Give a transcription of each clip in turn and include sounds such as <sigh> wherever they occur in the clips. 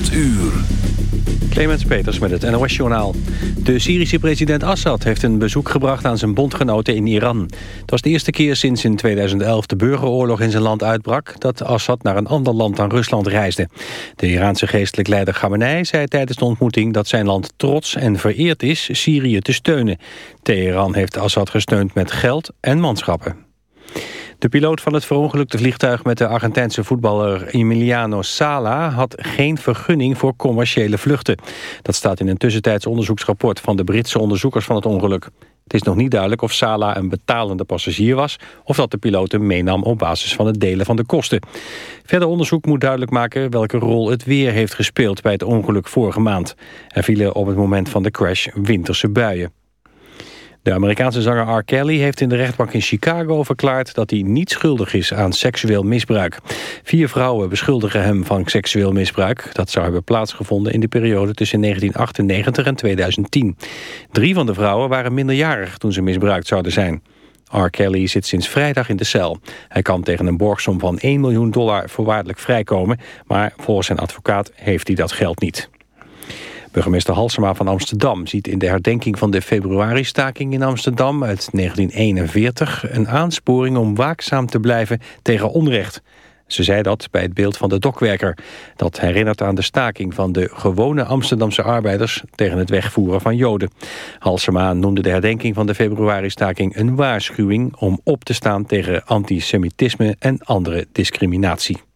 8 uur. Clemens Peters met het NOS-journaal. De Syrische president Assad heeft een bezoek gebracht aan zijn bondgenoten in Iran. Het was de eerste keer sinds in 2011 de burgeroorlog in zijn land uitbrak... dat Assad naar een ander land dan Rusland reisde. De Iraanse geestelijk leider Khamenei zei tijdens de ontmoeting... dat zijn land trots en vereerd is Syrië te steunen. Teheran heeft Assad gesteund met geld en manschappen. De piloot van het verongelukte vliegtuig met de Argentijnse voetballer Emiliano Sala had geen vergunning voor commerciële vluchten. Dat staat in een tussentijds onderzoeksrapport van de Britse onderzoekers van het ongeluk. Het is nog niet duidelijk of Sala een betalende passagier was... of dat de piloot hem meenam op basis van het delen van de kosten. Verder onderzoek moet duidelijk maken welke rol het weer heeft gespeeld... bij het ongeluk vorige maand. Er vielen op het moment van de crash winterse buien. De Amerikaanse zanger R. Kelly heeft in de rechtbank in Chicago verklaard dat hij niet schuldig is aan seksueel misbruik. Vier vrouwen beschuldigen hem van seksueel misbruik. Dat zou hebben plaatsgevonden in de periode tussen 1998 en 2010. Drie van de vrouwen waren minderjarig toen ze misbruikt zouden zijn. R. Kelly zit sinds vrijdag in de cel. Hij kan tegen een borgsom van 1 miljoen dollar voorwaardelijk vrijkomen... maar volgens zijn advocaat heeft hij dat geld niet. Burgemeester Halsema van Amsterdam ziet in de herdenking van de februari-staking in Amsterdam uit 1941 een aansporing om waakzaam te blijven tegen onrecht. Ze zei dat bij het beeld van de dokwerker. Dat herinnert aan de staking van de gewone Amsterdamse arbeiders tegen het wegvoeren van Joden. Halsema noemde de herdenking van de februari-staking een waarschuwing om op te staan tegen antisemitisme en andere discriminatie.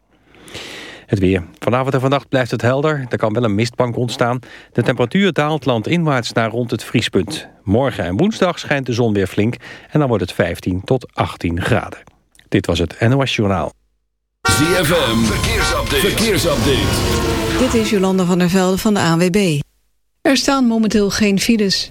Het weer. Vanavond en vannacht blijft het helder. Er kan wel een mistbank ontstaan. De temperatuur daalt landinwaarts naar rond het vriespunt. Morgen en woensdag schijnt de zon weer flink. En dan wordt het 15 tot 18 graden. Dit was het NOS Journaal. ZFM. Verkeersupdate. Verkeersupdate. Dit is Jolanda van der Velde van de ANWB. Er staan momenteel geen files.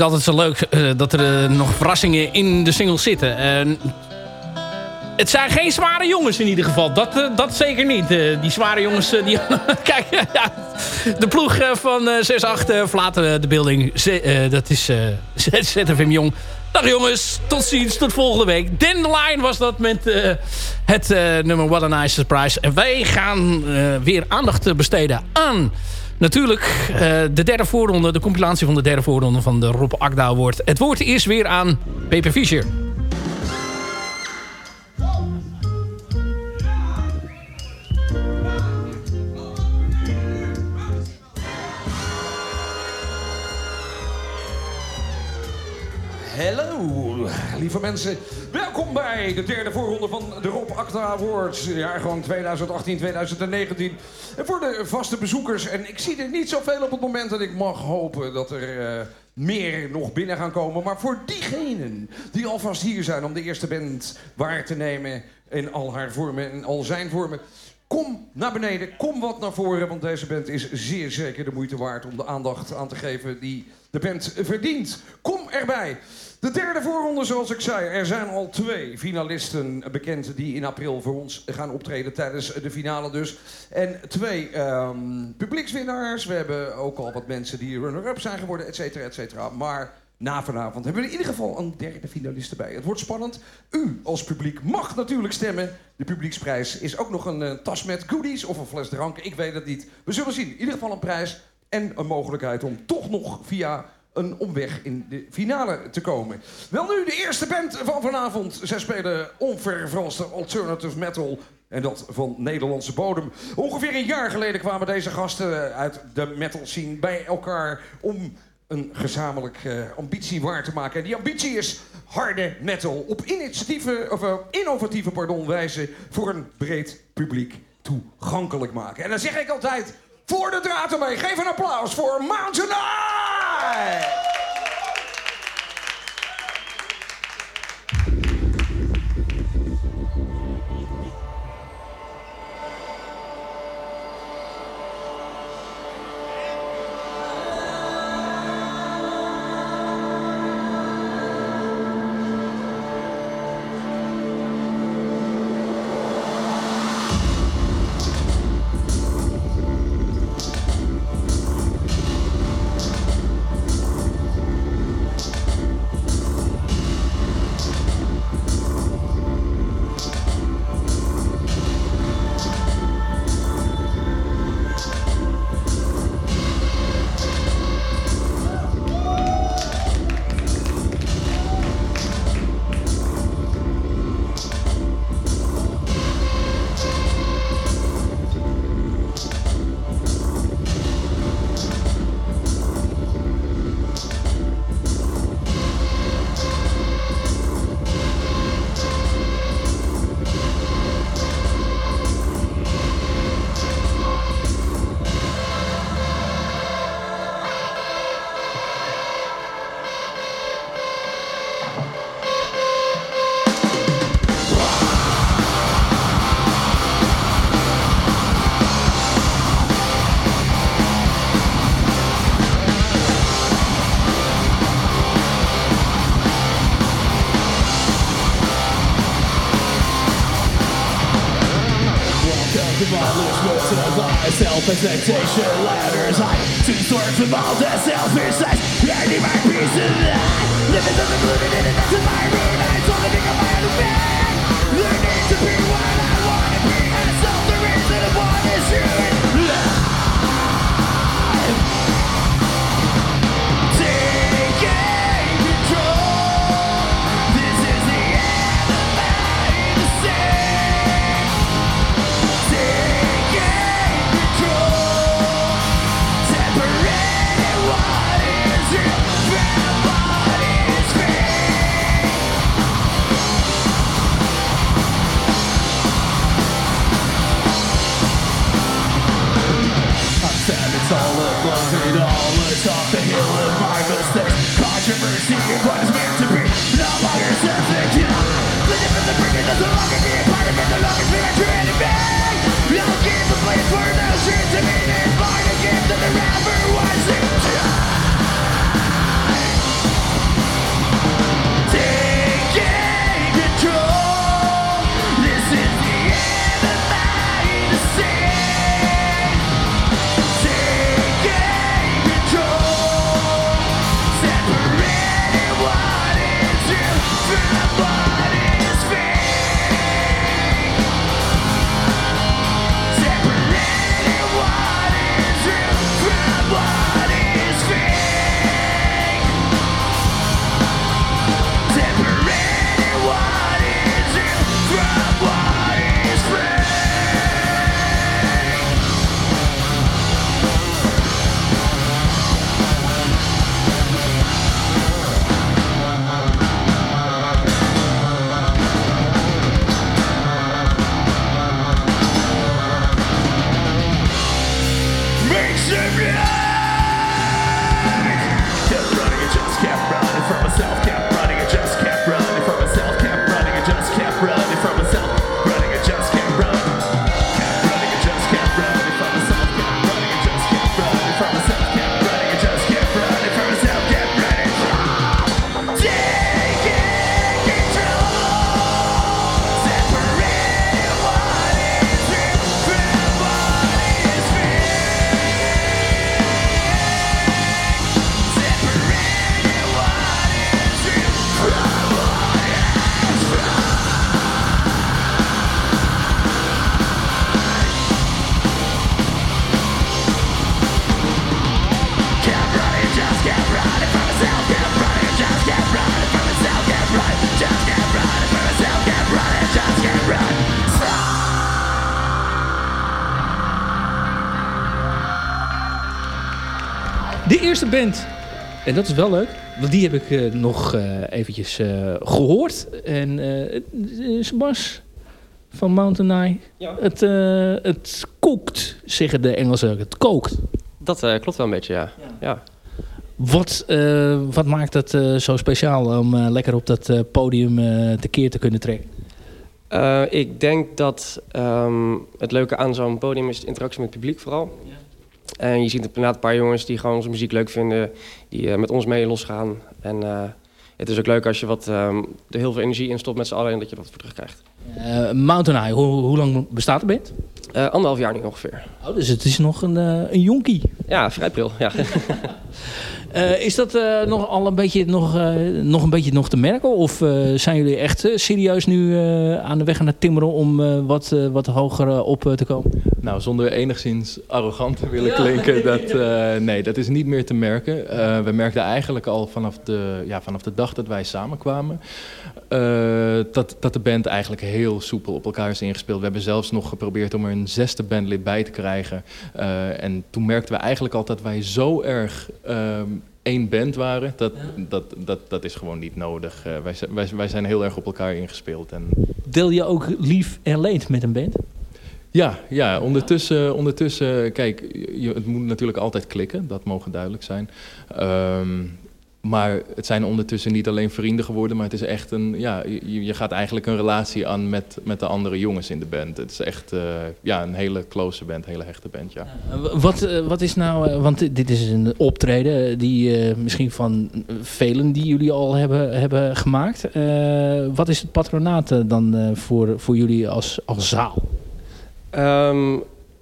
Ik altijd zo leuk eh, dat er eh, nog verrassingen in de singles zitten. En het zijn geen zware jongens in ieder geval. Dat, eh, dat zeker niet. Die zware jongens... die, <laughs> kijk, ja, de ploeg van eh 6-8 verlaten de building. Dat is <laughs> ZFM Jong. Dag jongens, tot ziens, tot volgende week. Dandelion was dat met het nummer What a Nice Surprise. En wij gaan weer aandacht besteden aan... Natuurlijk, eh, de derde voorronde, de compilatie van de derde voorronde van de Rob Akda. Het woord is weer aan Pepe Fischer. Hallo, lieve mensen. Bij de derde voorronde van de Rob Acta Awards. Jaargang 2018-2019. En voor de vaste bezoekers, en ik zie er niet zoveel op het moment... en ik mag hopen dat er eh, meer nog binnen gaan komen. Maar voor diegenen die alvast hier zijn om de eerste band waar te nemen... in al haar vormen en al zijn vormen... Kom naar beneden, kom wat naar voren, want deze band is zeer zeker de moeite waard om de aandacht aan te geven die de band verdient. Kom erbij. De derde voorronde, zoals ik zei. Er zijn al twee finalisten bekend die in april voor ons gaan optreden tijdens de finale dus. En twee ehm, publiekswinnaars. We hebben ook al wat mensen die runner-up zijn geworden, et cetera, et cetera. Maar na vanavond hebben we in ieder geval een derde finalist erbij. Het wordt spannend. U als publiek mag natuurlijk stemmen. De publieksprijs is ook nog een eh, tas met goodies of een fles drank. Ik weet het niet. We zullen zien. In ieder geval een prijs en een mogelijkheid om toch nog via een omweg in de finale te komen. Wel nu, de eerste band van vanavond. Zij spelen onvervalste alternative metal. En dat van Nederlandse bodem. Ongeveer een jaar geleden kwamen deze gasten uit de metal scene bij elkaar om een gezamenlijke ambitie waar te maken. En die ambitie is harde metal op initiatieve, of, eh, innovatieve pardon, wijze voor een breed publiek toegankelijk maken. En dan zeg ik altijd, voor de draad ermee, geef een applaus voor Mountain Eye! Self-expectation ladders high Two swords from all the selfish sides. I need my peace of life Living on the moon in a nice environment I told the my own man There needs to be what Bringing us along in the apartment, the longest eerste band, en dat is wel leuk, want die heb ik eh, nog eh, eventjes eh, gehoord. En het is Bas van Mountain Eye. Het, eh, het kookt, zeggen de Engelsen. Het kookt. Dat klopt wel een beetje, ja. ja. Wat, wat maakt het zo speciaal om lekker op dat podium tekeer te kunnen trekken? Ik denk dat ehm, het leuke aan zo'n podium is de interactie met het publiek vooral. En je ziet inderdaad een paar jongens die gewoon onze muziek leuk vinden, die eh, met ons mee losgaan. En eh, het is ook leuk als je wat, ehm, er heel veel energie in stopt met z'n allen en dat je dat voor terugkrijgt. Eh, Mountain Eye, hoe, hoe lang bestaat de band? Eh, anderhalf jaar nu ongeveer. Oh, dus het is nog een, een jonkie. Ja, vrij pril, ja. <laughs> Eh, is dat eh, nog al een beetje nog, eh, nog een beetje nog te merken? Of eh, zijn jullie echt serieus nu eh, aan de weg aan het timmeren om eh, wat, eh, wat hoger op te komen? Nou, zonder enigszins arrogant te willen klinken, dat, eh, nee, dat is niet meer te merken. Eh, we merkten eigenlijk al vanaf de, ja, vanaf de dag dat wij samenkwamen, eh, dat, dat de band eigenlijk heel soepel op elkaar is ingespeeld. We hebben zelfs nog geprobeerd om er een zesde bandlid bij te krijgen. Eh, en toen merkten we eigenlijk al dat wij zo erg ehm, één band waren. Dat, dat, dat, dat is gewoon niet nodig. Eh, wij, zijn- wij, wij zijn heel erg op elkaar ingespeeld. En Deel je ook lief en leed met een band? ja, ja ondertussen, ondertussen, kijk, je, het moet natuurlijk altijd klikken, dat mogen duidelijk zijn. Ehm, maar het zijn ondertussen niet alleen vrienden geworden, maar het is echt een, ja, je, je gaat eigenlijk een relatie aan met, met de andere jongens in de band. Het is echt eh, ja, een hele close band, een hele hechte band, ja. Wat, eh, wat is nou, eh, want dit- is een optreden die eh, misschien van velen die jullie al hebben, hebben gemaakt. Eh, wat is het patronaat dan eh, voor, voor jullie als, als zaal? Ehm,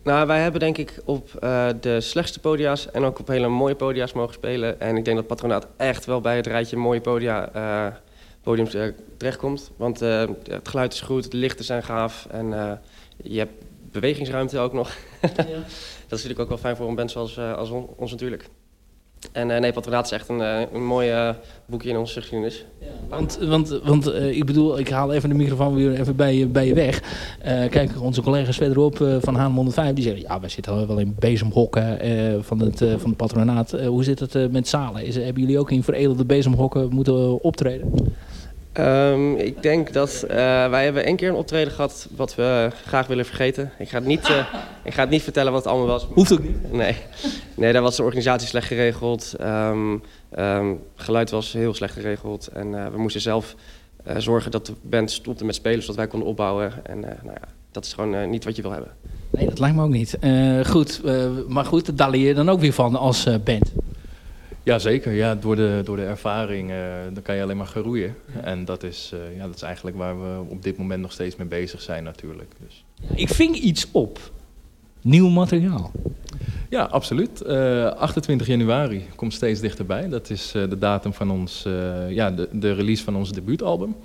nou, wij hebben denk ik op eh, de slechtste podia's en ook op hele mooie podia's mogen spelen. En ik denk dat Patronaat echt wel bij het rijtje mooie podia, eh, podiums eh, terechtkomt. Want het geluid is goed, de lichten zijn gaaf en je hebt bewegingsruimte ook nog. <laughs> dat is natuurlijk ook wel fijn voor een band zoals als on- ons natuurlijk. En eh, nee, Patronaat is echt een, eh, een mooi eh, boekje in onze geschiedenis. Want, want, want ik bedoel, ik haal even de microfoon weer even bij je, bij je weg. Eh, kijk, onze collega's verderop eh, van Haan 105, die zeggen... ja, wij zitten wel in bezemhokken van, het, van het patronaat. Hoe zit het met zalen? Is, hebben jullie ook in veredelde bezemhokken moeten optreden? Ehm, ik denk dat eh, wij hebben één keer een optreden gehad wat we graag willen vergeten. Ik ga het niet, eh, <laughs> ik ga het niet vertellen wat het allemaal was. Hoeft ook niet. Nee, nee daar was de organisatie slecht geregeld. Ehm, ehm, geluid was heel slecht geregeld. En eh, we moesten zelf eh, zorgen dat de band stopte met spelen zodat wij konden opbouwen. En eh, nou ja, dat is gewoon niet wat je wil hebben. Nee, dat lijkt me ook niet. Eh, goed, eh, maar goed, daar leer je dan ook weer van als eh, band. Ja, zeker. Ja, door, de, door de ervaring eh, dan kan je alleen maar groeien. En dat is, eh, ja, dat is eigenlijk waar we op dit moment nog steeds mee bezig zijn natuurlijk. Dus. Ik ving iets op. Nieuw materiaal. Ja, absoluut. Eh, 28 januari komt steeds dichterbij. Dat is eh, de datum van ons, eh, ja, de, de release van ons debuutalbum.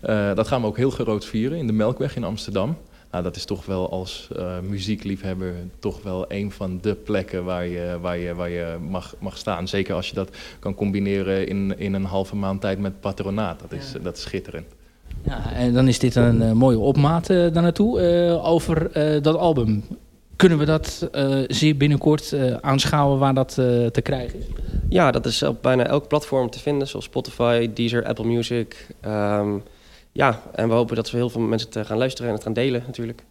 Eh, dat gaan we ook heel groot vieren in de Melkweg in Amsterdam. Nou, dat is toch wel als eh, muziekliefhebber toch wel een van de plekken waar je, waar je, waar je mag, mag staan. Zeker als je dat kan combineren in, in een halve maand tijd met patronaat. Dat is, dat is schitterend. Ja, en dan is dit een eh, mooie opmaat eh daar naartoe. Eh, over eh, dat album. Kunnen we dat eh, zeer binnenkort eh, aanschouwen waar dat eh, te krijgen is? Ja, dat is op bijna elk platform te vinden, zoals Spotify, Deezer, Apple Music. Ehm, ja, en we hopen dat we heel veel mensen het eh, gaan luisteren en het gaan delen natuurlijk.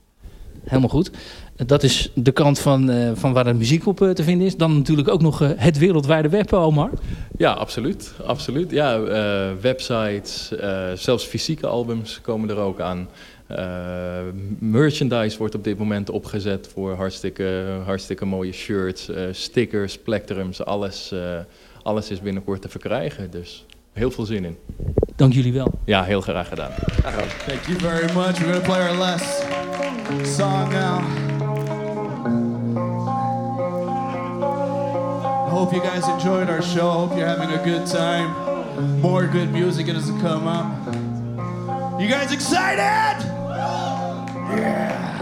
Helemaal goed. Dat is de kant van, eh, van waar de muziek op eh, te vinden is. Dan natuurlijk ook nog eh, het wereldwijde web, Omar. Ja, absoluut. absoluut. Ja, eh, websites, eh, zelfs fysieke albums komen er ook aan. Eh, merchandise wordt op dit moment opgezet voor hartstikke, hartstikke mooie shirts, eh, stickers, plectrums. Alles, eh, alles is binnenkort te verkrijgen. Dus heel veel zin in. Dank jullie wel. Ja, heel graag gedaan. Thank you very much. We're gonna play our last song now. I hope you guys enjoyed our show. I hope you're having a good time. More good music is to come up. You guys excited? Yeah.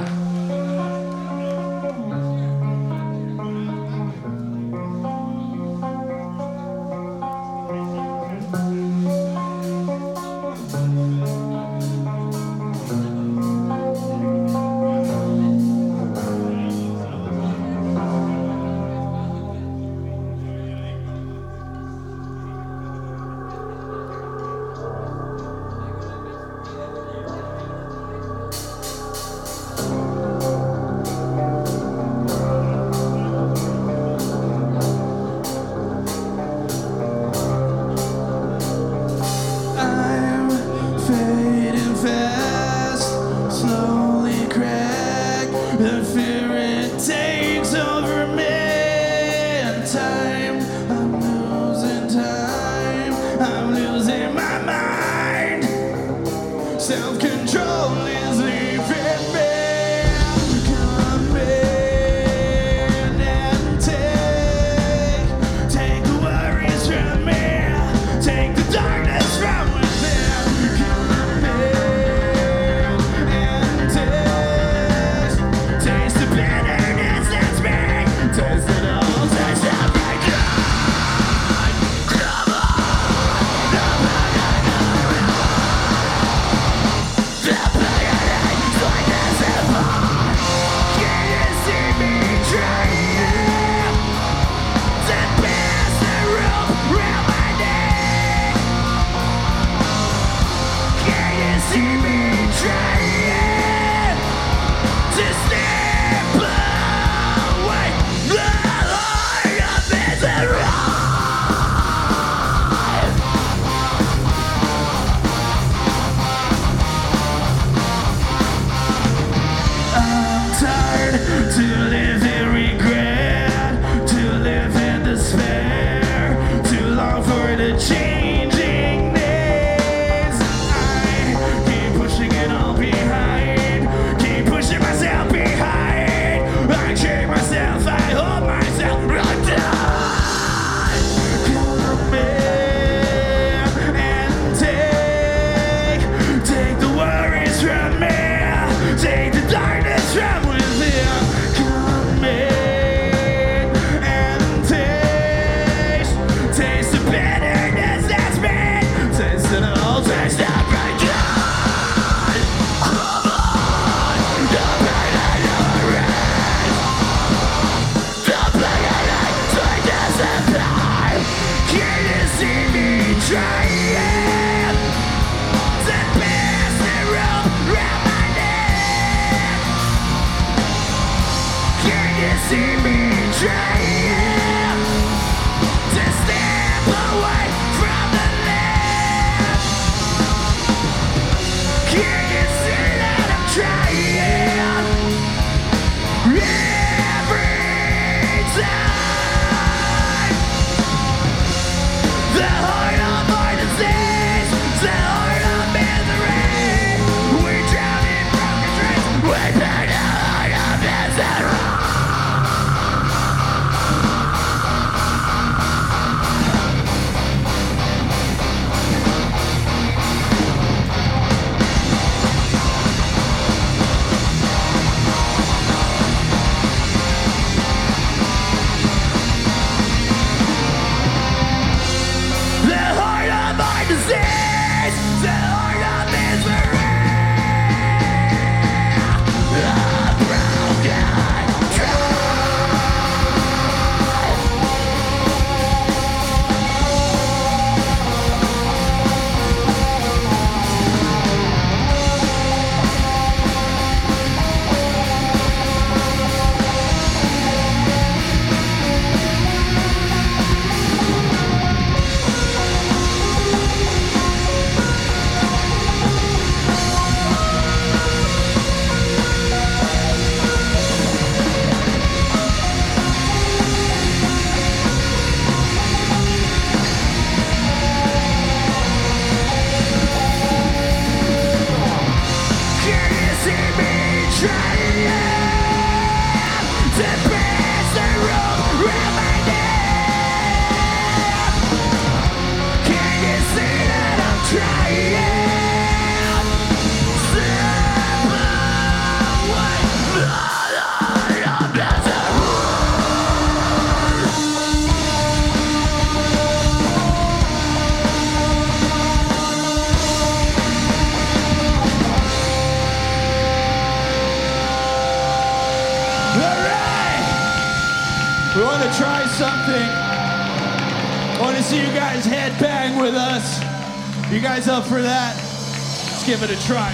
give it a try.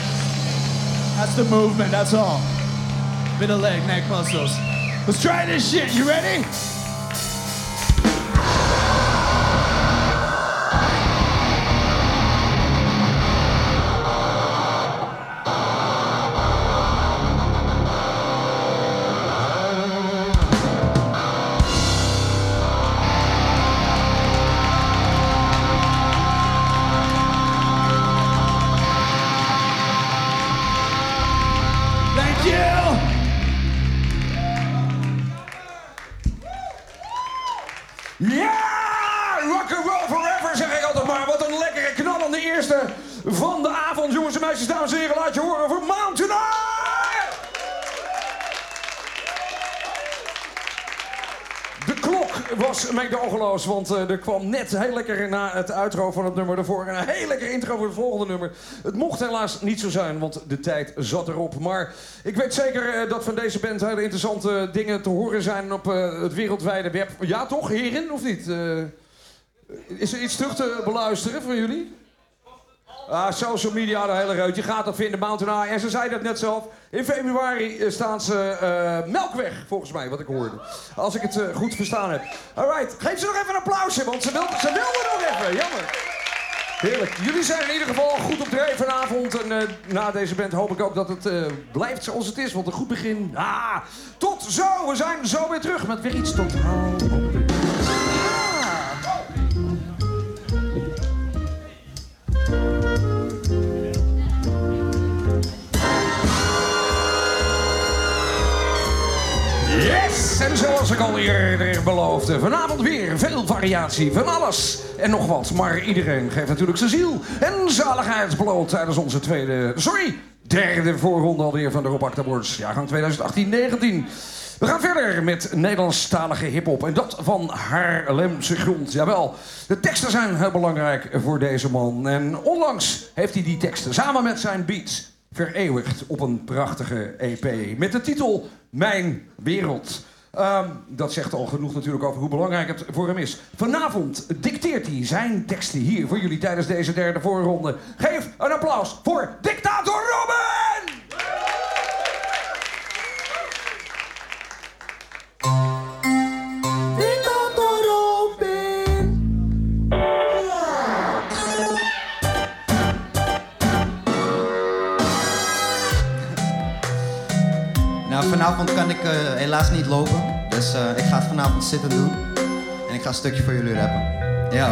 That's the movement, that's all. Bit of leg, neck muscles. Let's try this shit, you ready? Rock and roll forever zeg ik altijd maar. Wat een lekkere knallende eerste van de avond. Jongens en meisjes, dames en heren, laat je horen voor Mountain! De klok was meedogenloos, want eh, er kwam net heel lekker na het outro van het nummer ervoor. Een heel lekker intro voor het volgende nummer. Het mocht helaas niet zo zijn, want de tijd zat erop. Maar ik weet zeker eh, dat van deze band hele interessante dingen te horen zijn op eh, het wereldwijde web. Ja toch, heren, of niet? Is er iets terug te beluisteren van jullie? Ah, social media, de hele reut. Je gaat dat vinden, Mountain. En ze zei dat net zelf. In februari eh, staan ze eh, Melkweg, volgens mij, wat ik hoorde. Als ik het eh, goed verstaan heb. Alright, geef ze nog even een applausje, want ze, wil, ze wilde nog even. Jammer. Heerlijk. Jullie zijn in ieder geval goed op dreef vanavond. En na deze band hoop ik ook dat het blijft zoals het is. Want een goed begin. Ah, tot zo. We zijn zo weer terug met weer iets totaal En zoals ik al eerder beloofde, vanavond weer veel variatie van alles en nog wat. Maar iedereen geeft natuurlijk zijn ziel en zaligheid tijdens onze tweede, sorry, derde voorronde alweer van de Rob Acta Awards, jaargang 2018-19. We gaan verder met Nederlandstalige hiphop en dat van Haarlemse grond. Jawel, de teksten zijn heel belangrijk voor deze man. En onlangs heeft hij die teksten samen met zijn beats vereeuwigd op een prachtige EP. Met de titel Mijn Wereld. Ehm, dat zegt al genoeg natuurlijk over hoe belangrijk het voor hem is. Vanavond dicteert hij zijn teksten hier voor jullie tijdens deze derde voorronde. Geef een applaus voor Dictator Robin! Dictator Robin. Nou, vanavond kan ik eh, helaas niet lopen. Dus eh, ik ga het vanavond zitten doen. En ik ga een stukje voor jullie rappen. Yo.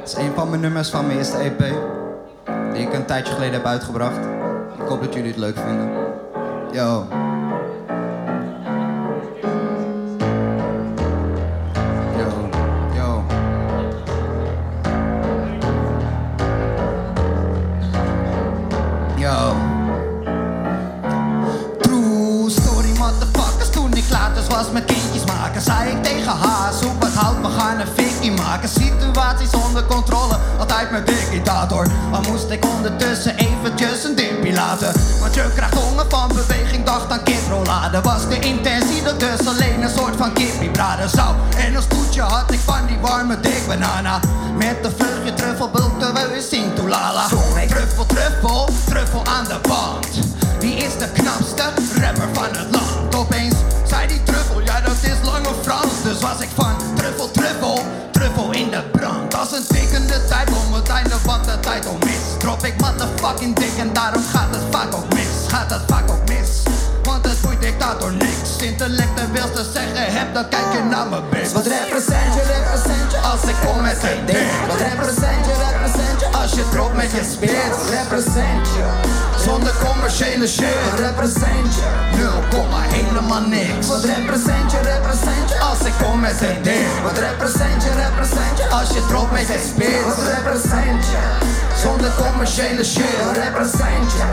Het is een van mijn nummers van mijn eerste EP. Die ik een tijdje geleden heb uitgebracht. Ik hoop dat jullie het leuk vinden. Yo. Commerciële shit. Represent je? 0, helemaal niks. Wat represent je, als ik kom met een ding. Wat represent je, als je dropt met je spits. Wat represent je? Zonder commerciële shit. Wat represent je?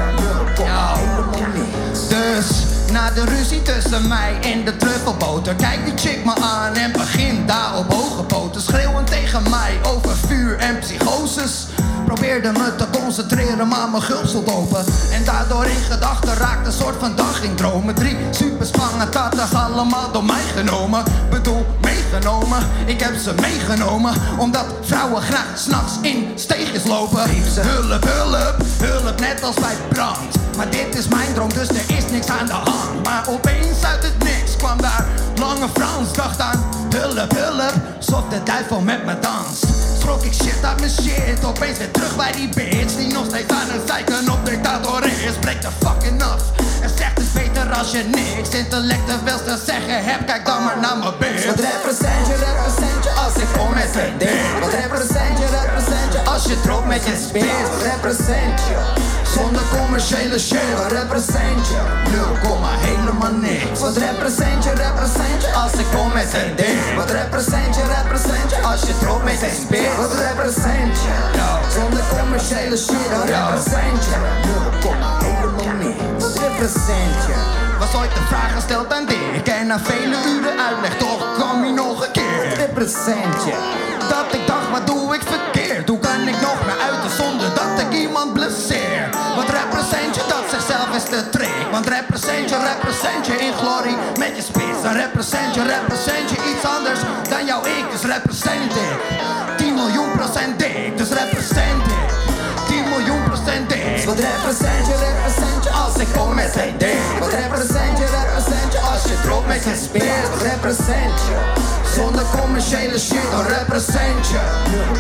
0, helemaal niks. Dus na de ruzie tussen mij en de truffelboter Kijkt die chick me aan en begint daar op hoge poten Schreeuwend tegen mij over vuur en psychoses Probeerde me te concentreren, maar mijn gul stond open. En daardoor in gedachten raakte een soort van dag in dromen. Drie superspangen tatas, allemaal door mij genomen. Bedoel, meegenomen, ik heb ze meegenomen Omdat vrouwen graag s'nachts in steegjes lopen. Hulp, hulp, hulp, net als bij brand. Maar dit is mijn droom, dus er is niks aan de hand. Maar opeens uit het niks kwam daar lange Frans Dacht aan. Hulp, hulp, zocht de duivel met me danst Schrok ik shit uit mijn shit, opeens weer terug bij die bitch Die nog steeds aan het zeiken op dictator is. Breek de fucking af en zegt het beter als je niks Intellectueels te zeggen. Hebt, kijk dan maar naar mijn bitch. Wat represent je, represent je als ik kom met een ding. Wat represent Als je drop met je speers, represent je. Zonder commerciële shit, wat represent je? 0, helemaal niks. Wat represent je, represent je? Als ik kom met een ding. Wat represent je, represent je? Als je drop met je speers, wat represent je? Zonder commerciële shit, wat represent je? 0, helemaal niks. Wat represent je? Was ooit de vraag gesteld aan Dick En na vele uren uitleg, toch kwam hij nog een keer Wat represent je? Dat ik dacht, wat doe ik verkeerd? Hoe kan ik nog naar uiten zonder dat ik iemand blesseer? Want represent je, represent je in glorie met je spits Dan represent je, represent je iets anders dan jouw ik. Dus represent ik 10 miljoen procent dik, dus represent ik 10 miljoen procent dik. Wat represent je, represent je als ik kom met een ding. Wat represent je, je als je drop met je speer represent je. Zonder commerciële shit, dan represent je.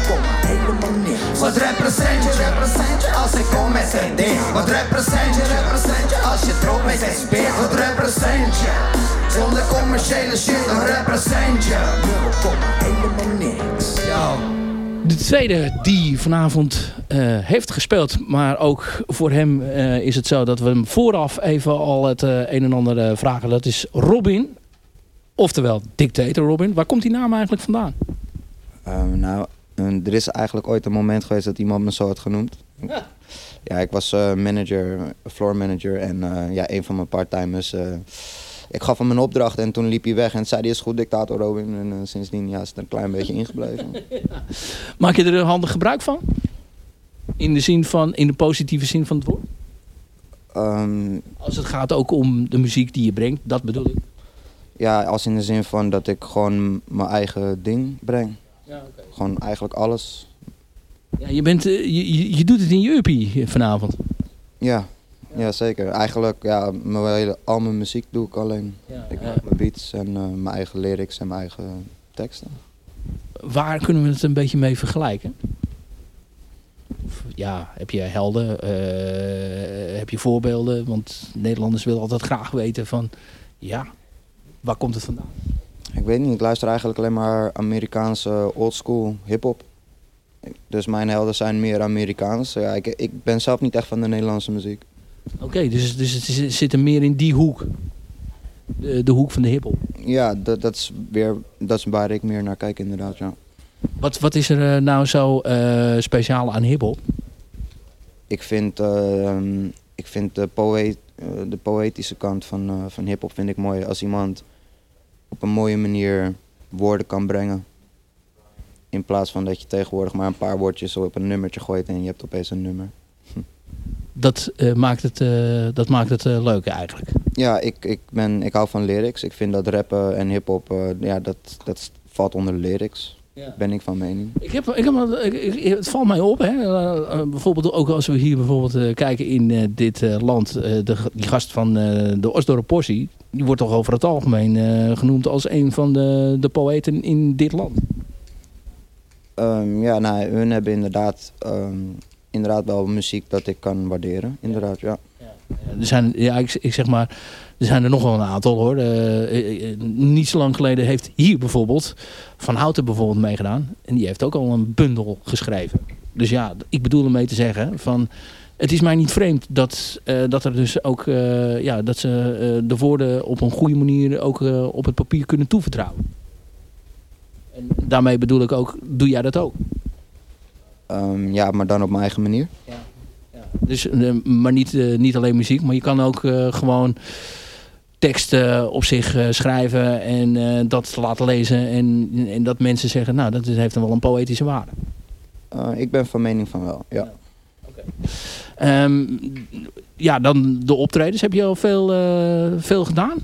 0, helemaal niks Wat represent je, represent je als ik kom met een ding. Wat represent je, represent je als je drop met je speer Wat represent je? Zonder commerciële shit, dan represent je. 0, helemaal niks. Yo. De tweede die vanavond eh, heeft gespeeld. Maar ook voor hem eh, is het zo dat we hem vooraf even al het eh, een en ander vragen. Dat is Robin. Oftewel Dictator Robin. Waar komt die naam eigenlijk vandaan? Ehm, nou, er is eigenlijk ooit een moment geweest dat iemand me zo had genoemd. Ja, ik was manager, floor manager en ja, een van mijn parttimers. Ik gaf hem een opdracht en toen liep hij weg en zei hij is goed dictator Robin. En eh, sindsdien ja, is het een klein beetje <laughs> ingebleven. Maak je er handig gebruik van? In de, zin van, in de positieve zin van het woord? Ehm, Als het gaat ook om de muziek die je brengt, dat bedoel ik. ja, als in de zin van dat ik gewoon mijn eigen ding breng. Gewoon eigenlijk alles. Ja, je, bent, eh, je, je, je doet het in je uppie vanavond. Ja, ja zeker. Eigenlijk, ja, mijn hele, al mijn muziek doe ik alleen. ik maak mijn beats en eh, mijn eigen lyrics en mijn eigen teksten. Waar kunnen we het een beetje mee vergelijken? Ja, heb je helden? eh, heb je voorbeelden? Want Nederlanders willen altijd graag weten van... Ja, waar komt het vandaan? Ik weet niet, ik luister eigenlijk alleen maar Amerikaanse oldschool hip-hop. Dus mijn helden zijn meer Amerikaans. Ja, ik, ik ben zelf niet echt van de Nederlandse muziek. Oké, dus, dus het zit er meer in die hoek. De, de hoek van de hiphop. Ja, dat, dat, is weer, dat is waar ik meer naar kijk inderdaad, ja. Wat, wat is er eh, nou zo eh, speciaal aan hiphop? Ik vind, ehm, ik vind de, poëet, eh, de poëtische kant van, van hip-hop vind ik mooi. Als iemand op een mooie manier woorden kan brengen. In plaats van dat je tegenwoordig maar een paar woordjes op een nummertje gooit en je hebt opeens een nummer. Dat, eh, maakt het, eh, dat maakt het eh, leuk eigenlijk. Ja, ik, ik, ben, ik hou van lyrics. Ik vind dat rappen en hip-hop, eh, ja, dat, dat valt onder de lyrics. Ben ik van mening. Ik heb, ik heb, ik- ik- het valt mij op, hè. Eh, eh, bijvoorbeeld ook als we hier bijvoorbeeld eh, kijken in eh, dit eh, land. eh, de, die gast van eh, de Osdorp Portie, die wordt toch over het algemeen eh, genoemd als een van de, de poëten in dit land. Ehm, ja, nou, hun hebben inderdaad, ehm, inderdaad wel muziek dat ik kan waarderen. Inderdaad, ja. Er zijn, ja, ik, ik zeg maar, er zijn er nog wel een aantal hoor. Eh, eh, eh, niet zo lang geleden heeft hier bijvoorbeeld Van Houten bijvoorbeeld meegedaan. En die heeft ook al een bundel geschreven. Dus ja, ik bedoel ermee te zeggen van... Het is mij niet vreemd dat, dat er dus ook ja, dat ze de woorden op een goede manier ook op het papier kunnen toevertrouwen. En daarmee bedoel ik ook, doe jij dat ook? Ehm, ja, maar dan op mijn eigen manier. Dus, eh, maar niet, eh, niet alleen muziek, maar je kan ook eh, gewoon teksten op zich schrijven en dat laten lezen. En, en dat mensen zeggen, nou, dat heeft dan wel een poëtische waarde. Ik ben van mening van wel, ja. Ehm, ja, dan de optredens. Heb je al veel, eh, veel gedaan?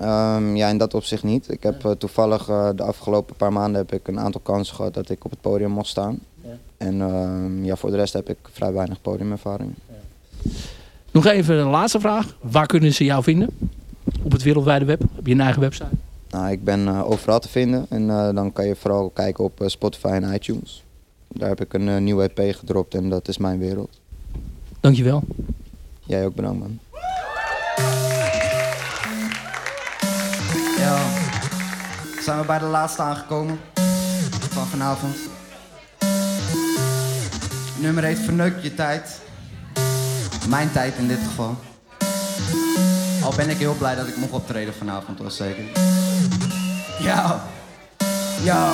Ehm, ja, in dat opzicht niet. Ik heb eh, toevallig eh, de afgelopen paar maanden heb ik een aantal kansen gehad dat ik op het podium mocht staan. En ehm, ja, voor de rest heb ik vrij weinig podiumervaring. Nog even een laatste vraag. Waar kunnen ze jou vinden? Op het wereldwijde web? Heb je een eigen website? Nou, ik ben eh, overal te vinden en eh, dan kan je vooral kijken op Spotify en iTunes. Daar heb ik een nieuwe EP gedropt en dat is mijn wereld. Dankjewel. Jij ook bedankt man. Zijn we bij de laatste aangekomen van vanavond. Nummer heet Verneuk je tijd. Mijn tijd in dit geval. Al ben ik heel blij dat ik mocht optreden vanavond, hoor, zeker. Ja. Ja.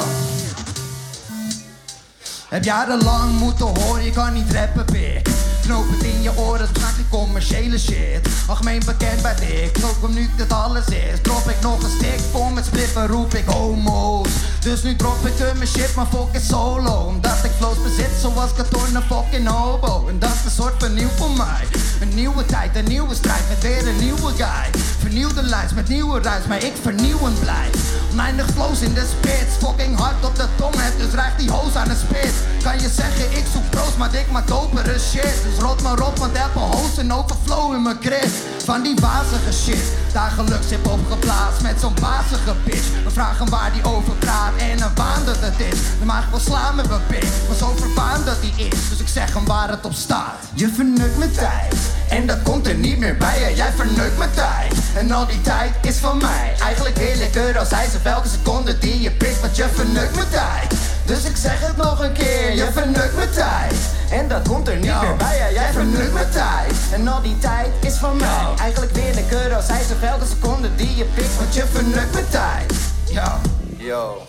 Heb jarenlang moeten horen, je kan niet rappen, pik. Knoop in je oren, strak die commerciële shit. Algemeen bekend bij dik, knoop hem nu dat alles is. Drop ik nog een stick vol met spliffen, roep ik homo's. Dus nu drop ik hem mijn shit, maar fucking solo. Omdat ik flows bezit, zoals Katorn een fucking hobo. En dat is een soort van nieuw voor mij. Een nieuwe tijd, een nieuwe strijd met weer een nieuwe guy. Vernieuwde lijst met nieuwe ruis, maar ik vernieuwend blijf. Oneindig flows in de spits, fucking hard op de tong hebt, dus rijgt die hoos aan de spits. Kan je zeggen, ik zoek pro's, maar ik maak dopere shit. Dus rot maar op, want heb een hoos en overflow in mijn grip. Van die wazige shit, dagelijks hip opgeplaatst met zo'n bazige bitch. We vragen waar die over praat en een waan dat het is. Mag ik wel slaan met mijn pik, maar zo verbaand dat die is. Dus ik zeg hem waar het op staat. Je verneukt mijn tijd, en dat komt er niet meer bij je. Jij verneukt mijn tijd, en al die tijd is van mij. Eigenlijk wil ik er als hij ze welke seconde die je pikt, want je verneukt mijn tijd. Dus ik zeg het nog een keer, je verneukt mijn tijd. En dat komt er niet meer bij je, jij verneukt mijn tijd. En al die tijd is van mij. Eigenlijk wil ik er als hij ze welke seconde die je pikt, want je verneukt mijn tijd. Ja. Yo.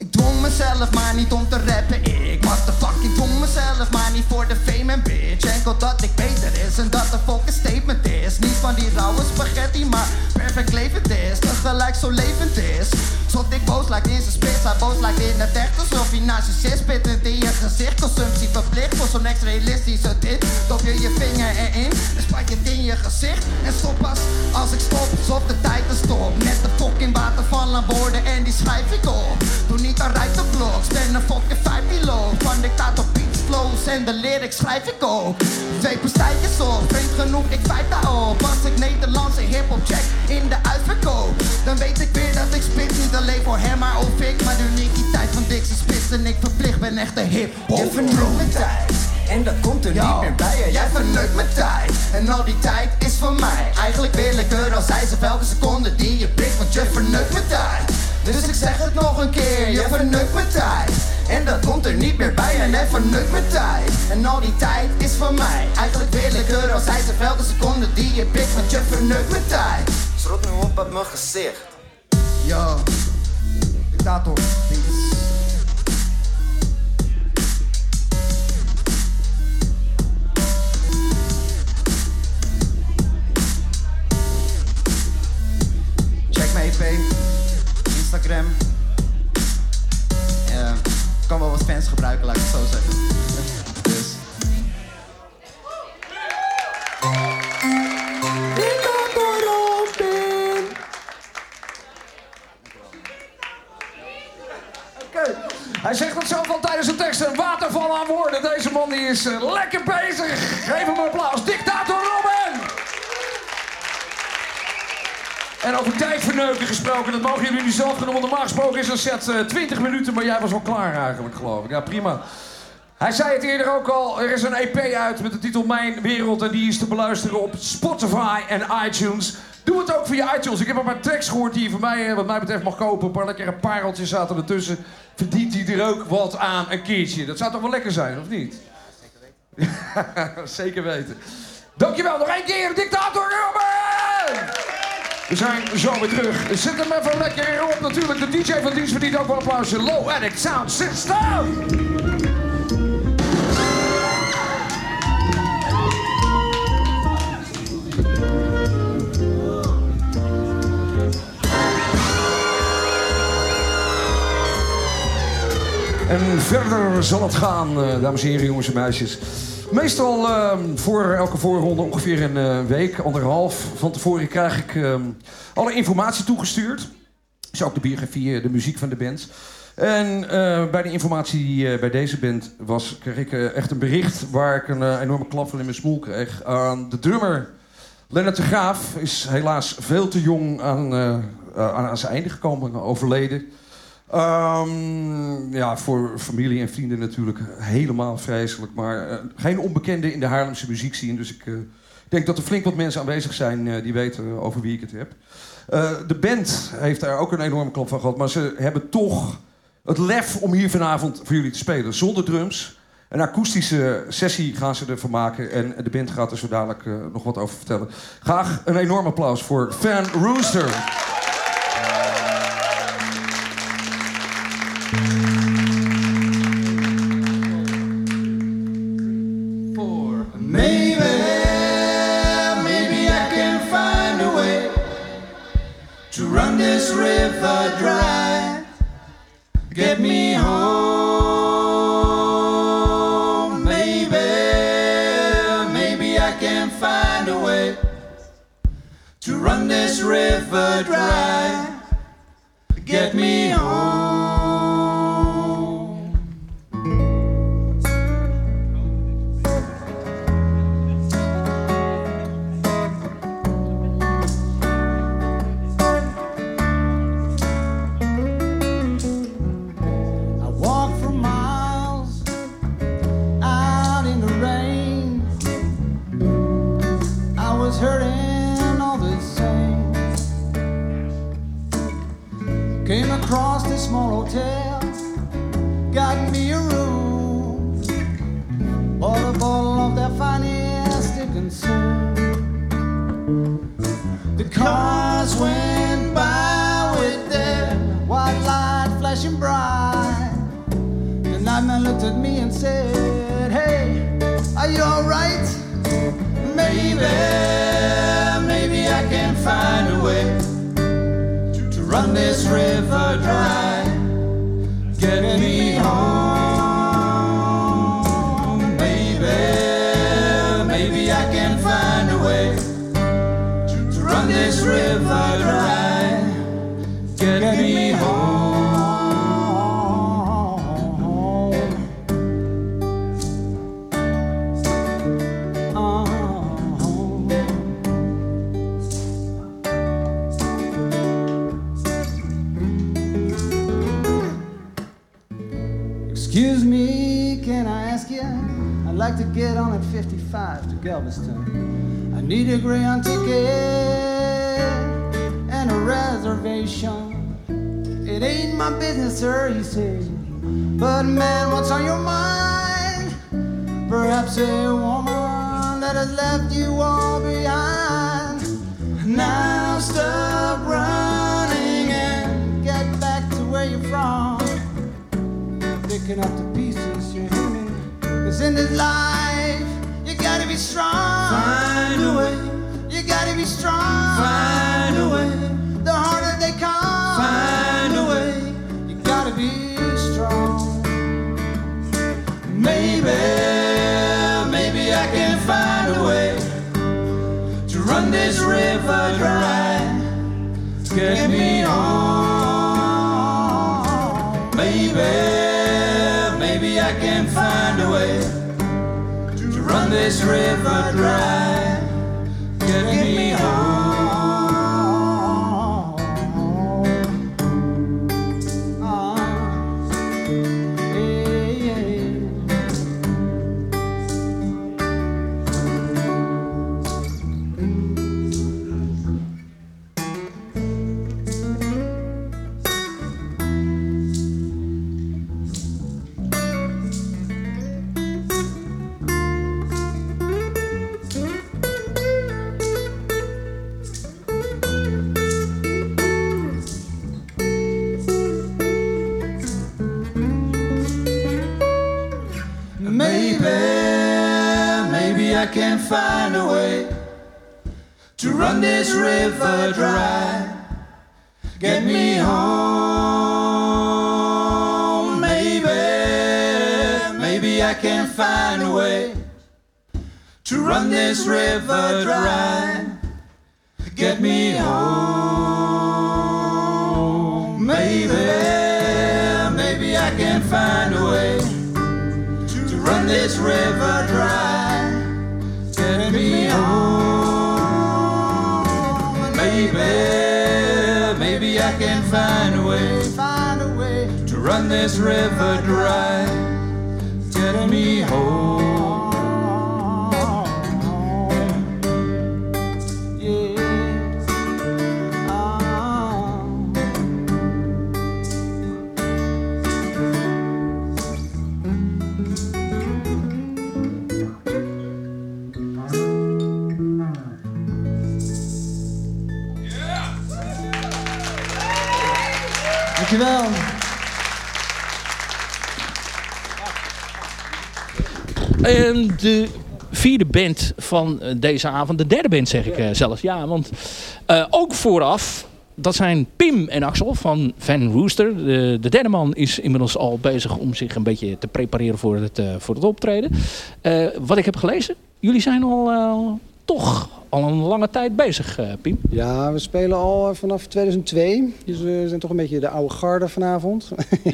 Ik dwong mezelf maar niet om te rappen, ik Motherfucking dwong mezelf maar niet voor de fame en bitch. Enkel dat ik beter is en dat een fucking statement is. Niet van die rauwe spaghetti, maar perfect levend is Tegelijk zo levend is. Zot ik boos lijkt in zijn spits, hij boos lijkt in het echt. Alsof hij narcissist spittend in je gezicht. Consumptie verplicht voor zo'n extra realistische dit. Dop je je vinger erin en spuit je het in je gezicht. En stop pas als ik stop, alsof de tijd er stopt Met de fucking waterval aan woorden en die schrijf ik op. Doe niet aan rijtenvlogs, ben een fucking vijfpiloot. Van dictator flows en de lyrics schrijf ik ook Twee pastijtjes op, vreemd genoeg, ik feit daarop Als ik Nederlandse hip-hop check in de uitverkoop Dan weet ik weer dat ik spit, niet alleen voor hem maar of ik Maar de uniekiteit van Dixie Spits en ik verplicht ben echt een hip-hop Je verneukt mijn tijd en dat komt er niet meer bij je. Jij verneukt mijn tijd. En al die tijd is van mij. Eigenlijk wil ik er als hij ze welke seconde die je pikt. Want je verneukt mijn tijd. Dus ik zeg het nog een keer. Je verneukt mijn tijd. En dat komt er niet meer bij. En hij verneukt mijn tijd. En al die tijd is van mij. Eigenlijk wil ik er als hij ze welke seconde die je pikt. Want je verneukt mijn tijd. Schrot nu op uit mijn gezicht. Yo. Dictator. Peace. Check mijn EP, Instagram. Kan wel wat fans gebruiken, laat ik het zo zeggen. Dus. Oké. Hij zegt het zelf al tijdens de tekst. Een waterval aan woorden. Deze man die is eh, lekker bezig. Geef hem een applaus. Dictator Robin! En over tijdverneuken gesproken, dat mogen jullie nu zelf gaan doen. Normaal gesproken is een set eh, 20 minuten, maar jij was wel klaar eigenlijk, geloof ik. Ja, prima. Hij zei het eerder ook al, er is een EP uit met de titel Mijn Wereld... en die is te beluisteren op Spotify en iTunes. Doe het ook via iTunes. Ik heb een paar tracks gehoord die je van mij, eh, wat mij betreft, mag kopen. Een paar lekkere pareltjes zaten ertussen. Verdient hij er ook wat aan een keertje. Dat zou toch wel lekker zijn, of niet? <laughs> Zeker weten. Dankjewel, nog één keer, dictator! We zijn zo weer terug. Zet hem even lekker op. Natuurlijk, de DJ van dienst verdient ook wel applaus. Low Addict Sound System! En verder zal het gaan, eh, dames en heren, jongens en meisjes. Meestal eh, voor elke voorronde ongeveer een eh, week, anderhalf van tevoren krijg ik eh, alle informatie toegestuurd. Dus ook de biografie, eh, de muziek van de band. En eh, bij de informatie die bij deze band was, kreeg ik echt een bericht waar ik een enorme klap van in mijn smoel kreeg. aan de drummer Lennart de Graaf is helaas veel te jong aan, aan, aan zijn einde gekomen, overleden. Ehm, ja, voor familie en vrienden natuurlijk helemaal vreselijk. Maar eh, geen onbekende in de Haarlemse muziekscene. Dus ik eh, denk dat er flink wat mensen aanwezig zijn eh, die weten over wie ik het heb. De band heeft daar ook een enorme klap van gehad. Maar ze hebben toch het lef om hier vanavond voor jullie te spelen. Zonder drums. Een akoestische sessie gaan ze ervan maken. En de band gaat er zo dadelijk nog wat over vertellen. Graag een enorm applaus voor Van Rooster. Like to get on at 55 to Galveston. I need a Greyhound ticket and a reservation. It ain't my business, sir, he said. But man, what's on your mind? Perhaps a woman that has left you all behind. Now stop running and get back to where you're from picking up the Cause in this life, you gotta be strong. Find a way. You gotta be strong. Find a way. The harder they come. Find a way. You gotta be strong. Maybe, maybe I can find a way to run this river dry. Get me home. Maybe maybe I can find this river dry. Can find a way to run this river dry. Get me home. Maybe, maybe I can find a way to run this river dry. Get me home. Maybe, maybe I can find a way to run this river dry. Home. Maybe, maybe I can find a way, find a way to run this river dry. Get me home. Dankjewel. En de vierde band van eh, deze avond. De derde band zeg ik eh, zelfs. Ja, want eh, ook vooraf... Dat zijn Pim en Axel van Van Rooster. De, de derde man is inmiddels al bezig om zich een beetje te prepareren voor het, voor het optreden. Wat ik heb gelezen, jullie zijn al toch al een lange tijd bezig, eh, Pim. Ja, we spelen al eh, vanaf 2002. Dus we zijn toch een beetje de oude garde vanavond. <laughs>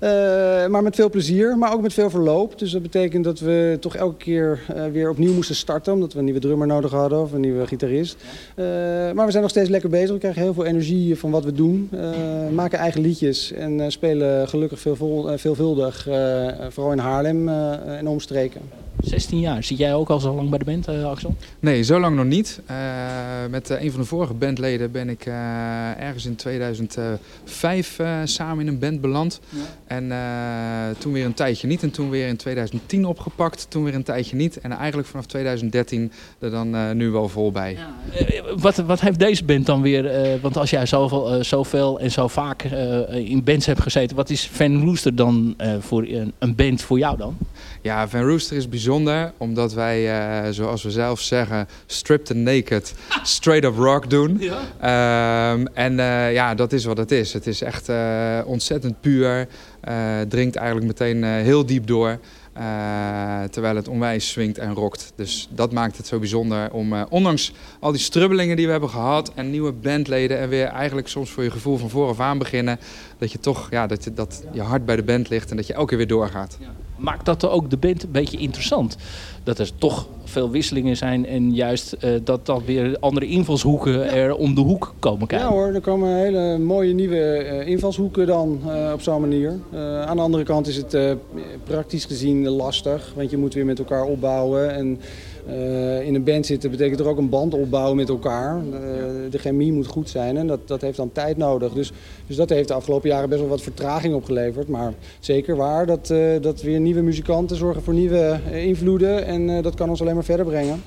Eh, maar met veel plezier, maar ook met veel verloop. Dus dat betekent dat we toch elke keer weer opnieuw moesten starten. Omdat we een nieuwe drummer nodig hadden of een nieuwe gitarist. Maar we zijn nog steeds lekker bezig. We krijgen heel veel energie van wat we doen. Maken eigen liedjes en spelen gelukkig eh, veelvuldig. vooral in Haarlem en omstreken. 16 jaar. Zit jij ook al zo lang bij de band, eh, Axel? Nee, zo lang nog niet. Eh, met eh, een van de vorige bandleden ben ik eh, ergens in 2005 eh, samen in een band beland. En eh, toen weer een tijdje niet. En toen weer in 2010 opgepakt. Toen weer een tijdje niet. En eigenlijk vanaf 2013 er dan eh, nu wel vol bij. Eh, Wat, wat heeft deze band dan weer? eh, want als jij zoveel, zoveel en zo vaak eh, in bands hebt gezeten, wat is Van Rooster dan eh, voor een, een band voor jou dan? Ja, Van Rooster is bijzonder omdat wij, eh, zoals we zelf zeggen, stripped and naked, <laughs> straight up rock doen. Ehm, en eh, ja, dat is wat het is. Het is echt eh, ontzettend puur. dringt eigenlijk meteen heel diep door. terwijl het onwijs swingt en rokt. Dus dat maakt het zo bijzonder om, ondanks al die strubbelingen die we hebben gehad en nieuwe bandleden en weer eigenlijk soms voor je gevoel van vooraf aan beginnen, dat je toch ja, dat je, dat je hart bij de band ligt en dat je elke keer weer doorgaat. Maakt dat ook de band een beetje interessant? Dat er toch veel wisselingen zijn en juist eh, dat dan weer andere invalshoeken er om de hoek komen kijken. Ja hoor, er komen hele mooie nieuwe eh, invalshoeken dan eh, op zo'n manier. Aan de andere kant is het praktisch gezien lastig, want je moet weer met elkaar opbouwen. En eh, in een band zitten betekent er ook een band opbouwen met elkaar. Eh, de chemie moet goed zijn en dat, dat heeft dan tijd nodig. Dus, dus dat heeft de afgelopen jaren best wel wat vertraging opgeleverd. Maar zeker waar dat, eh, dat weer nieuwe muzikanten zorgen voor nieuwe invloeden. En dat kan ons alleen maar verder brengen.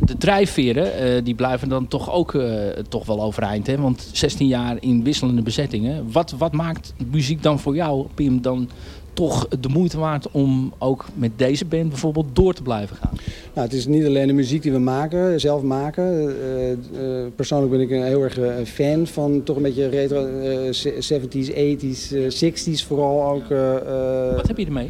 de drijfveren, die blijven dan toch ook toch wel overeind. Hè? Want 16 jaar in wisselende bezettingen. Wat, wat maakt muziek dan voor jou, Pim, dan toch de moeite waard om ook met deze band bijvoorbeeld door te blijven gaan? Nou, het is niet alleen de muziek die we maken, zelf maken. Eh, eh, persoonlijk ben ik een heel erg eh, fan van toch een beetje retro eh, 70s, 80s, eh, 60s vooral ook. Wat heb je ermee?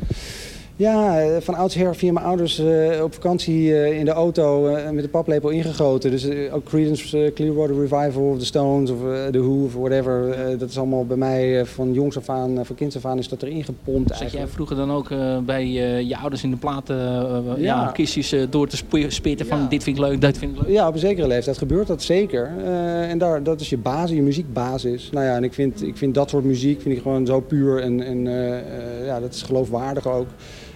Ja, eh, van oudsher via mijn ouders eh, op vakantie eh, in de auto met de paplepel ingegoten. Dus ook Creedence Clearwater Revival of The Stones of The Who of whatever. dat is allemaal bij mij van jongs af aan, van kinds af aan is dat erin gepompt Zat jij vroeger dan ook bij je ouders in de platen ja. Ja. kistjes door te spitten van dit vind ik leuk, dat vind ik leuk? Ja, op een zekere leeftijd gebeurt dat zeker. En daar, dat is je basis, je muziekbasis. Nou ja, en ik vind, ik vind dat soort muziek vind ik gewoon zo puur en, en ja, dat is geloofwaardig ook.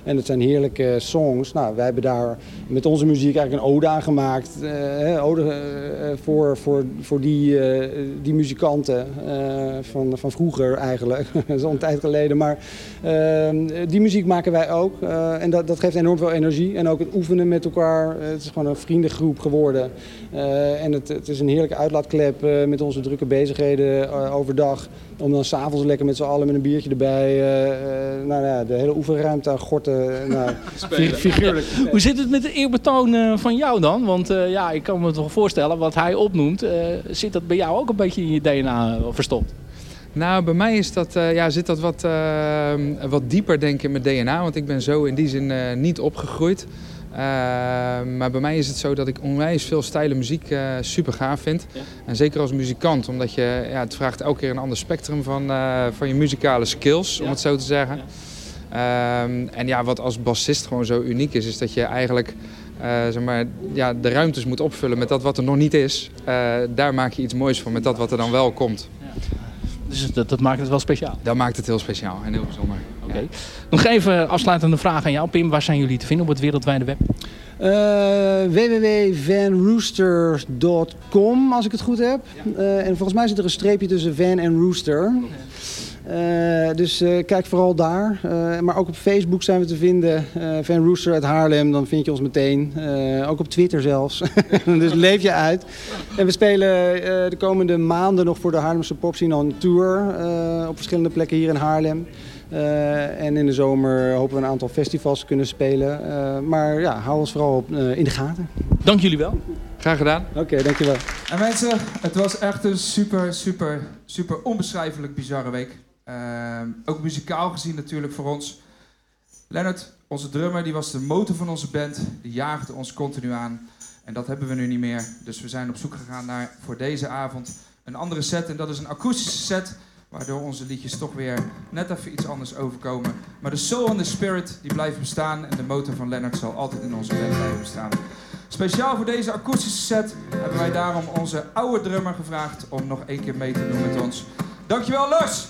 En het zijn heerlijke songs. Nou, wij hebben daar met onze muziek eigenlijk een ode aan gemaakt. eh, ode eh, voor, voor, voor die, eh, die muzikanten van, van vroeger eigenlijk. <laughs> een tijd geleden. Maar eh, die muziek maken wij ook. En dat, dat geeft enorm veel energie. En ook het oefenen met elkaar. Het is gewoon een vriendengroep geworden. Eh, en het, het is een heerlijke uitlaatklep eh, met onze drukke bezigheden eh, overdag. Om dan s'avonds lekker met z'n allen met een biertje erbij. nou ja, de hele oefenruimte aan gorten. <laughs> nou, fi- figuurlijk. <laughs> Hoe zit het met de eerbetoon eh, van jou dan? Want eh, ja, ik kan me toch voorstellen, wat hij opnoemt, eh, zit dat bij jou ook een beetje in je DNA verstopt? Nou, bij mij is dat, eh, ja, zit dat wat, wat dieper denk ik in mijn DNA. Want ik ben zo in die zin eh, niet opgegroeid. Eh, maar bij mij is het zo dat ik onwijs veel stijle muziek eh, super gaaf vind. En zeker als muzikant, omdat je, ja, het vraagt elke keer een ander spectrum van, eh, van je muzikale skills, om het zo te zeggen. Ehm, en ja, wat als bassist gewoon zo uniek is, is dat je eigenlijk zeg maar, ja, de ruimtes moet opvullen met dat wat er nog niet is. Daar maak je iets moois van met dat wat er dan wel komt. Dus dat, dat maakt het wel speciaal. Dat maakt het heel speciaal en heel bijzonder. Oké. Nog even afsluitende vraag aan jou, Pim. Waar zijn jullie te vinden op het wereldwijde web? Eh www.vanrooster.com, als ik het goed heb. Eh, en volgens mij zit er een streepje tussen Van en Rooster. Eh, dus kijk vooral daar. Maar ook op Facebook zijn we te vinden. Van Rooster uit Haarlem, dan vind je ons meteen. Ook op Twitter zelfs. <laughs> dus leef je uit. En we spelen de komende maanden nog voor de Haarlemse popscene on tour. op verschillende plekken hier in Haarlem. Eh, en in de zomer hopen we een aantal festivals te kunnen spelen. Eh, maar ja, hou ons vooral op, eh, in de gaten. Dank jullie wel. Graag gedaan. Oké, dankjewel. En mensen, het was echt een super, super, super onbeschrijfelijk bizarre week. Ehm, ook muzikaal gezien natuurlijk voor ons. Leonard, onze drummer, die was de motor van onze band. Die jaagde ons continu aan. En dat hebben we nu niet meer. Dus we zijn op zoek gegaan naar voor deze avond een andere set. En dat is een akoestische set. Waardoor onze liedjes toch weer net even iets anders overkomen. Maar de soul en de spirit die blijven bestaan. En de motor van Leonard zal altijd in onze band blijven bestaan. Speciaal voor deze akoestische set hebben wij daarom onze oude drummer gevraagd om nog één keer mee te doen met ons. Dankjewel, Lars!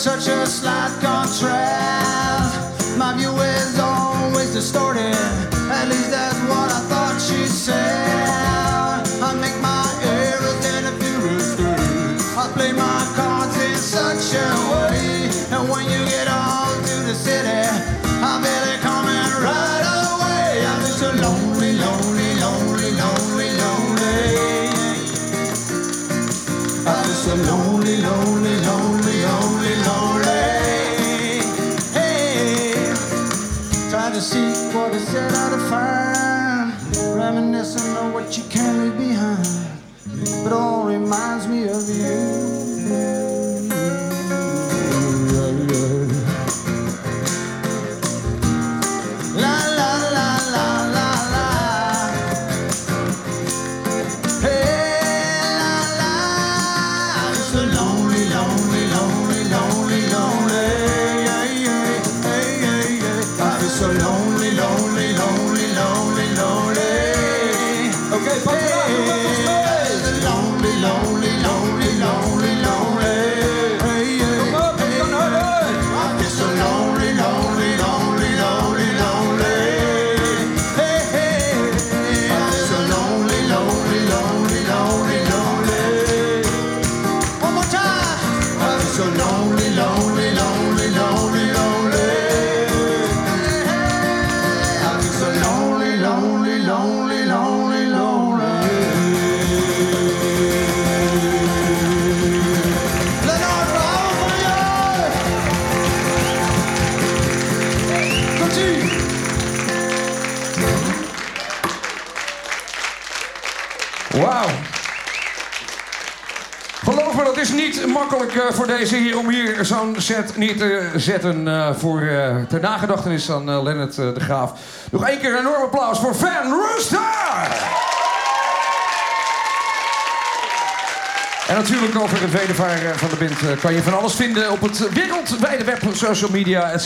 Such a slight eh, voor deze hier om hier zo'n set neer te zetten eh, voor eh, ter nagedachtenis aan Lennart de Graaf. Nog één keer een enorm applaus voor Van Rooster! En natuurlijk over het wedervaar eh, van de band kan je van alles vinden op het wereldwijde web, social media, et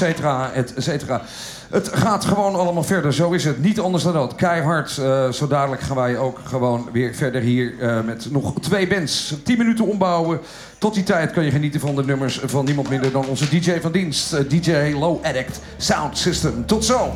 cetera. Het gaat gewoon allemaal verder, zo is het. Niet anders dan dat. Keihard. eh, zo dadelijk gaan wij ook gewoon weer verder hier eh, met nog twee bands. 10 minuten ombouwen. Tot die tijd kan je genieten van de nummers van niemand minder dan onze DJ van dienst. eh, DJ Low Addict Sound System. Tot zo.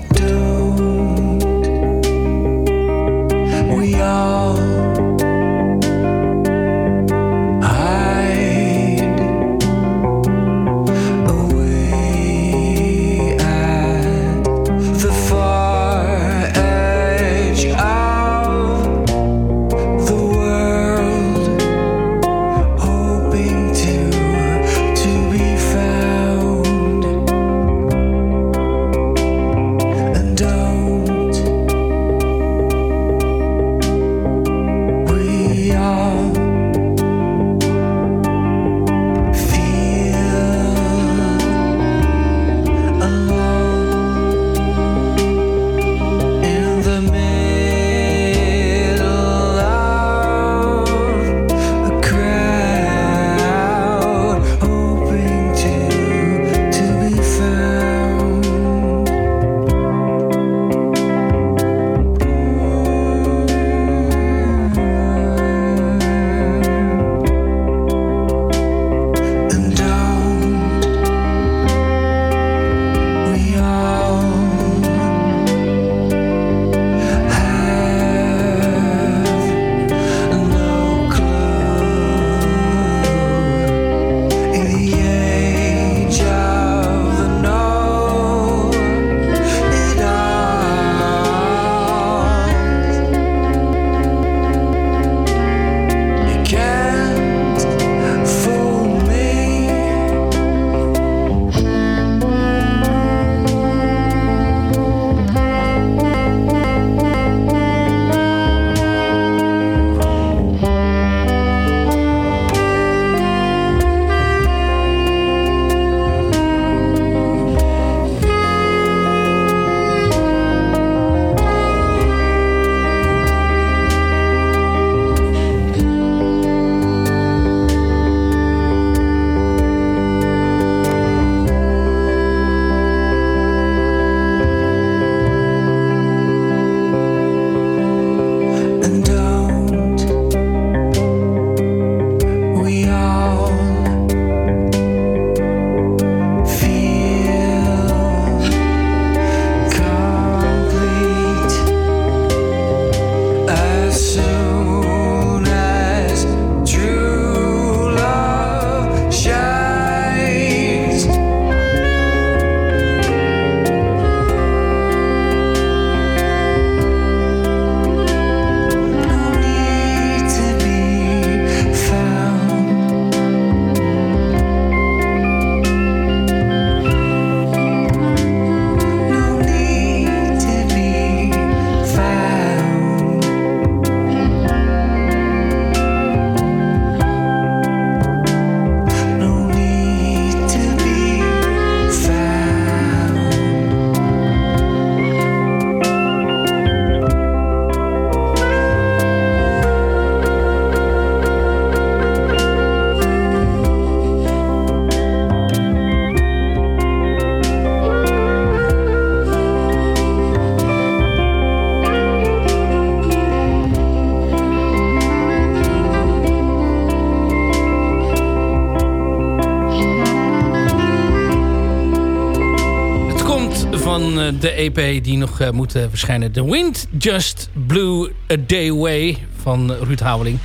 De EP die nog eh, moet eh, verschijnen. The Wind Just Blew a Day Away van Ruud Houweling.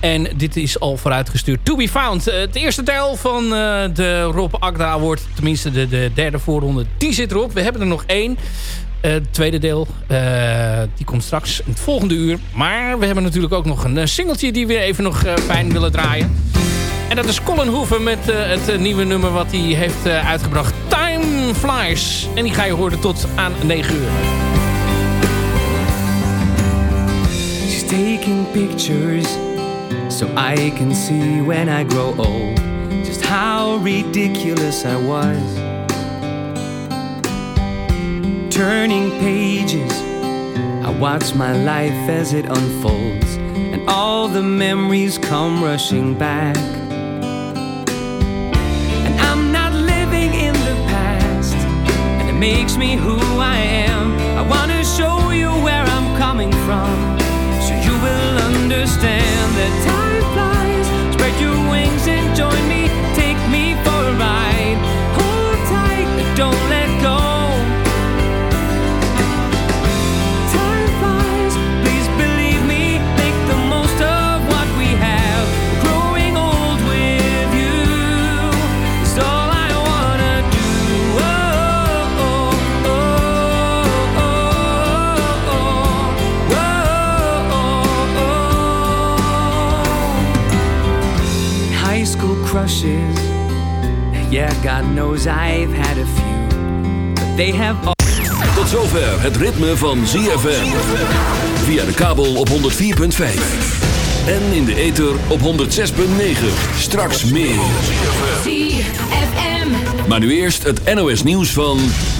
En dit is al vooruitgestuurd. To Be Found. Eh, het eerste deel van de Rob Agda Award. Tenminste de, de derde voorronde. Die zit erop. We hebben er nog één. Eh, het tweede deel. die komt straks in het volgende uur. Maar we hebben natuurlijk ook nog een singeltje die we even nog eh, fijn willen draaien. En dat is Colin Hoeven met het nieuwe nummer wat hij heeft uitgebracht. Time Flies. En die ga je horen tot aan 9 uur. She's taking pictures so I can see when I grow old just how ridiculous I was. Turning pages, I watch my life as it unfolds, and all the memories come rushing back. Makes me who I am. I wanna show you where I'm coming from, so you will understand that crushes. Yeah, God knows I've had a few, but they have all. Tot zover het ritme van ZFM. Via de kabel op 104.5. En in de ether op 106.9. Straks meer. ZFM. Maar nu eerst het NOS nieuws van...